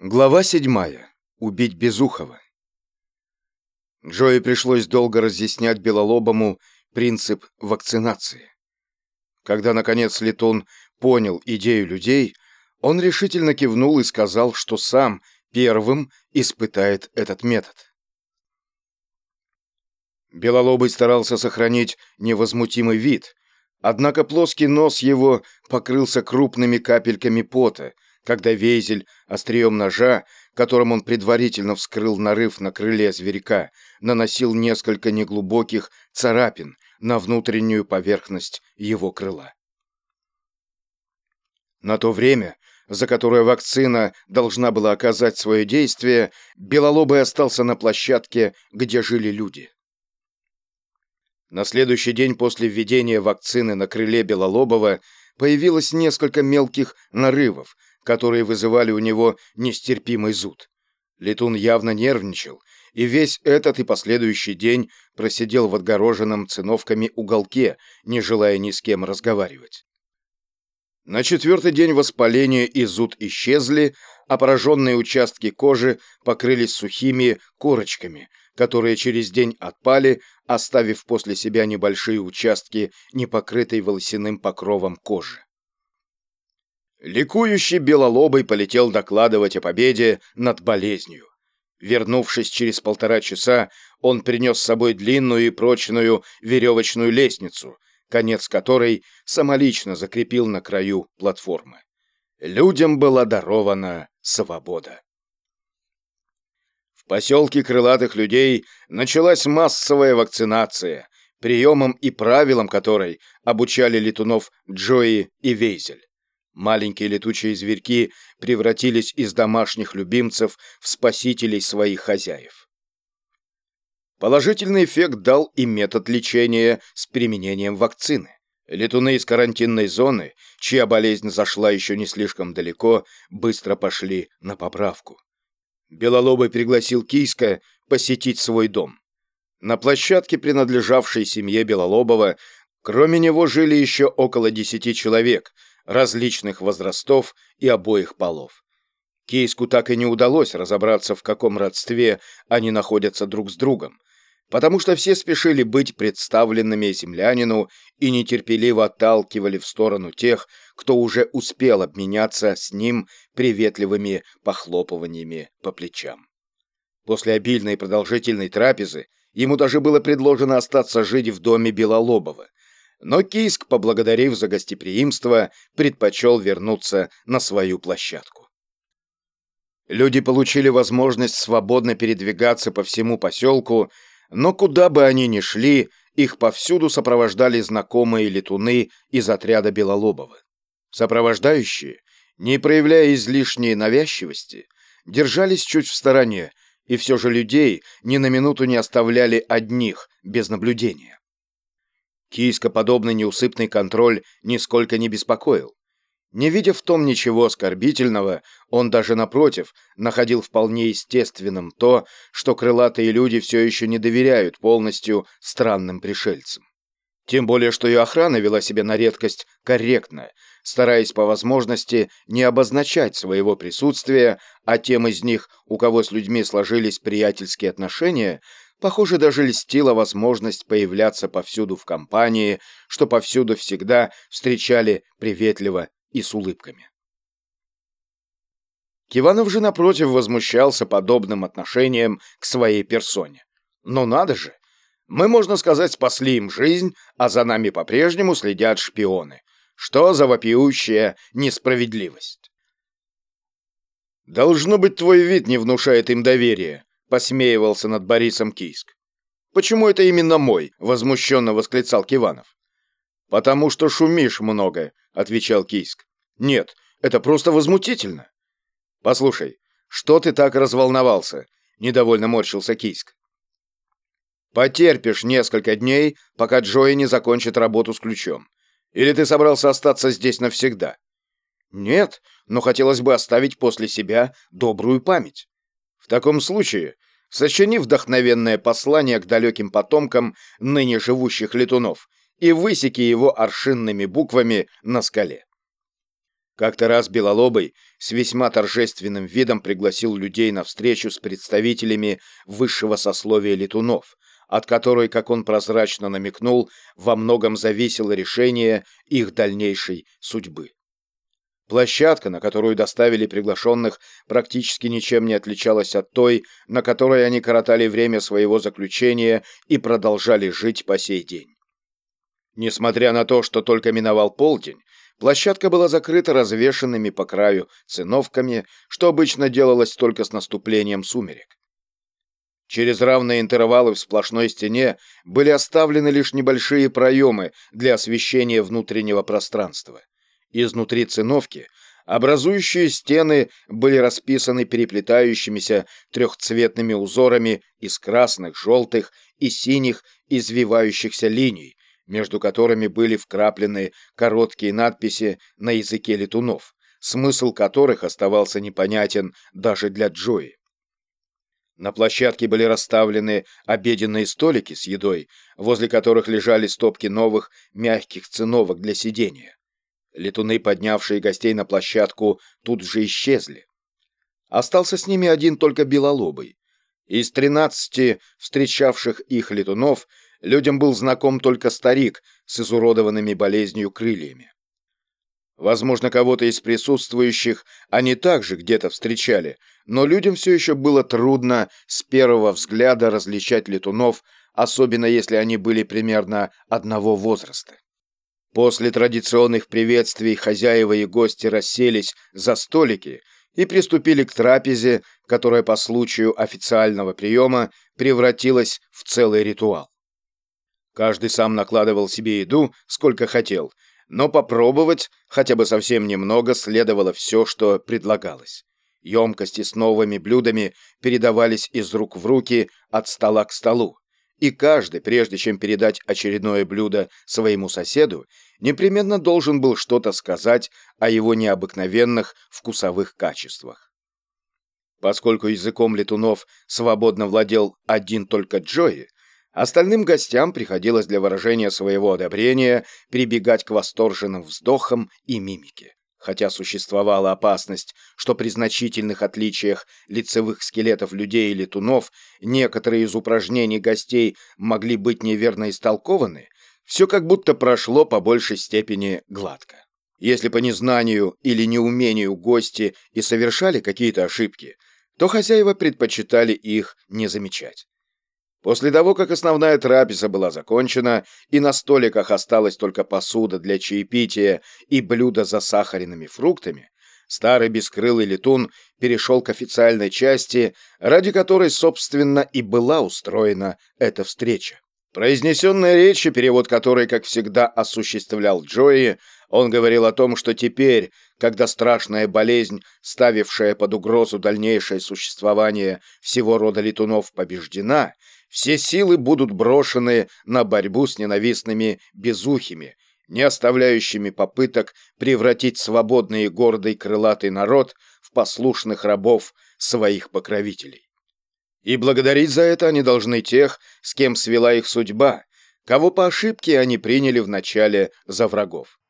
Глава седьмая. Убить Безухова. Джои пришлось долго разъяснять Белолобому принцип вакцинации. Когда, наконец, Летун понял идею людей, он решительно кивнул и сказал, что сам первым испытает этот метод. Белолобый старался сохранить невозмутимый вид, однако плоский нос его покрылся крупными капельками пота, когда Вейзель острием ножа, которым он предварительно вскрыл нарыв на крыле зверька, наносил несколько неглубоких царапин на внутреннюю поверхность его крыла. На то время, за которое вакцина должна была оказать свое действие, Белолобый остался на площадке, где жили люди. На следующий день после введения вакцины на крыле Белолобова появилось несколько мелких нарывов, которые вызывали у него нестерпимый зуд. Летун явно нервничал, и весь этот и последующий день просидел в отгороженном циновками уголке, не желая ни с кем разговаривать. На четвертый день воспаление и зуд исчезли, а пораженные участки кожи покрылись сухими корочками, которые через день отпали, оставив после себя небольшие участки, не покрытой волосяным покровом кожи. Ликующий белолобый полетел докладывать о победе над болезнью. Вернувшись через полтора часа, он принес с собой длинную и прочную веревочную лестницу, конец которой самолично закрепил на краю платформы. Людям была дарована свобода. В поселке крылатых людей началась массовая вакцинация, приемам и правилам которой обучали летунов Джои и Вейзель. Маленькие летучие зверьки превратились из домашних любимцев в спасителей своих хозяев. Положительный эффект дал и метод лечения с применением вакцины. Летуны из карантинной зоны, чья болезнь зашла еще не слишком далеко, быстро пошли на поправку. Белолобый пригласил Кийска посетить свой дом. На площадке, принадлежавшей семье Белолобова, кроме него жили еще около десяти человек – различных возрастов и обоих полов. Кейску так и не удалось разобраться, в каком родстве они находятся друг с другом, потому что все спешили быть представленными землянину и нетерпеливо отталкивали в сторону тех, кто уже успел обменяться с ним приветливыми похлопываниями по плечам. После обильной и продолжительной трапезы ему даже было предложено остаться жить в доме Белолобова, но Киск, поблагодарив за гостеприимство, предпочел вернуться на свою площадку. Люди получили возможность свободно передвигаться по всему поселку, но куда бы они ни шли, их повсюду сопровождали знакомые летуны из отряда Белолобова. Сопровождающие, не проявляя излишней навязчивости, держались чуть в стороне, и все же людей ни на минуту не оставляли одних, без наблюдения. Кийскоподобный неусыпный контроль нисколько не беспокоил. Не видя в том ничего оскорбительного, он даже напротив находил вполне естественным то, что крылатые люди все еще не доверяют полностью странным пришельцам. Тем более, что и охрана вела себя на редкость корректно, стараясь по возможности не обозначать своего присутствия, а тем из них, у кого с людьми сложились приятельские отношения, Похоже, даже льстила возможность появляться повсюду в компании, что повсюду всегда встречали приветливо и с улыбками. Киванов же, напротив, возмущался подобным отношением к своей персоне. Но надо же! Мы, можно сказать, спасли им жизнь, а за нами по-прежнему следят шпионы. Что за вопиющая несправедливость? «Должно быть, твой вид не внушает им доверия», посмеивался над Борисом Кийск. «Почему это именно мой?» — возмущенно восклицал Киванов. «Потому что шумишь много», — отвечал Кийск. «Нет, это просто возмутительно». «Послушай, что ты так разволновался?» — недовольно морщился Кийск. «Потерпишь несколько дней, пока Джои не закончит работу с ключом. Или ты собрался остаться здесь навсегда?» «Нет, но хотелось бы оставить после себя добрую память». В таком случае сочини вдохновенное послание к далеким потомкам ныне живущих летунов и высеки его аршинными буквами на скале. Как-то раз Белолобый с весьма торжественным видом пригласил людей на встречу с представителями высшего сословия летунов, от которой, как он прозрачно намекнул, во многом зависело решение их дальнейшей судьбы. Площадка, на которую доставили приглашенных, практически ничем не отличалась от той, на которой они коротали время своего заключения и продолжали жить по сей день. Несмотря на то, что только миновал полдень, площадка была закрыта развешенными по краю циновками, что обычно делалось только с наступлением сумерек. Через равные интервалы в сплошной стене были оставлены лишь небольшие проемы для освещения внутреннего пространства. Изнутри циновки образующие стены были расписаны переплетающимися трехцветными узорами из красных, желтых и синих извивающихся линий, между которыми были вкраплены короткие надписи на языке летунов, смысл которых оставался непонятен даже для Джои. На площадке были расставлены обеденные столики с едой, возле которых лежали стопки новых мягких циновок для сидения. Летуны, поднявшие гостей на площадку, тут же исчезли. Остался с ними один только белолобый. Из тринадцати встречавших их летунов людям был знаком только старик с изуродованными болезнью крыльями. Возможно, кого-то из присутствующих они также где-то встречали, но людям все еще было трудно с первого взгляда различать летунов, особенно если они были примерно одного возраста. После традиционных приветствий хозяева и гости расселись за столики и приступили к трапезе, которая по случаю официального приема превратилась в целый ритуал. Каждый сам накладывал себе еду, сколько хотел, но попробовать хотя бы совсем немного следовало все, что предлагалось. Емкости с новыми блюдами передавались из рук в руки от стола к столу, и каждый, прежде чем передать очередное блюдо своему соседу, непременно должен был что-то сказать о его необыкновенных вкусовых качествах. Поскольку языком летунов свободно владел один только Джои, Остальным гостям приходилось для выражения своего одобрения прибегать к восторженным вздохам и мимике. Хотя существовала опасность, что при значительных отличиях лицевых скелетов людей и летунов некоторые из упражнений гостей могли быть неверно истолкованы, все как будто прошло по большей степени гладко. Если по незнанию или неумению гости и совершали какие-то ошибки, то хозяева предпочитали их не замечать. После того, как основная трапеза была закончена и на столиках осталась только посуда для чаепития и блюдо с засахаренными фруктами, старый бескрылый летун перешел к официальной части, ради которой, собственно, и была устроена эта встреча. Произнесенная речь, перевод которой, как всегда, осуществлял Джои, он говорил о том, что теперь, когда страшная болезнь, ставившая под угрозу дальнейшее существование всего рода летунов, побеждена, все силы будут брошены на борьбу с ненавистными безухими, не оставляющими попыток превратить свободный и гордый крылатый народ в послушных рабов своих покровителей. И благодарить за это они должны тех, с кем свела их судьба, кого по ошибке они приняли вначале за врагов.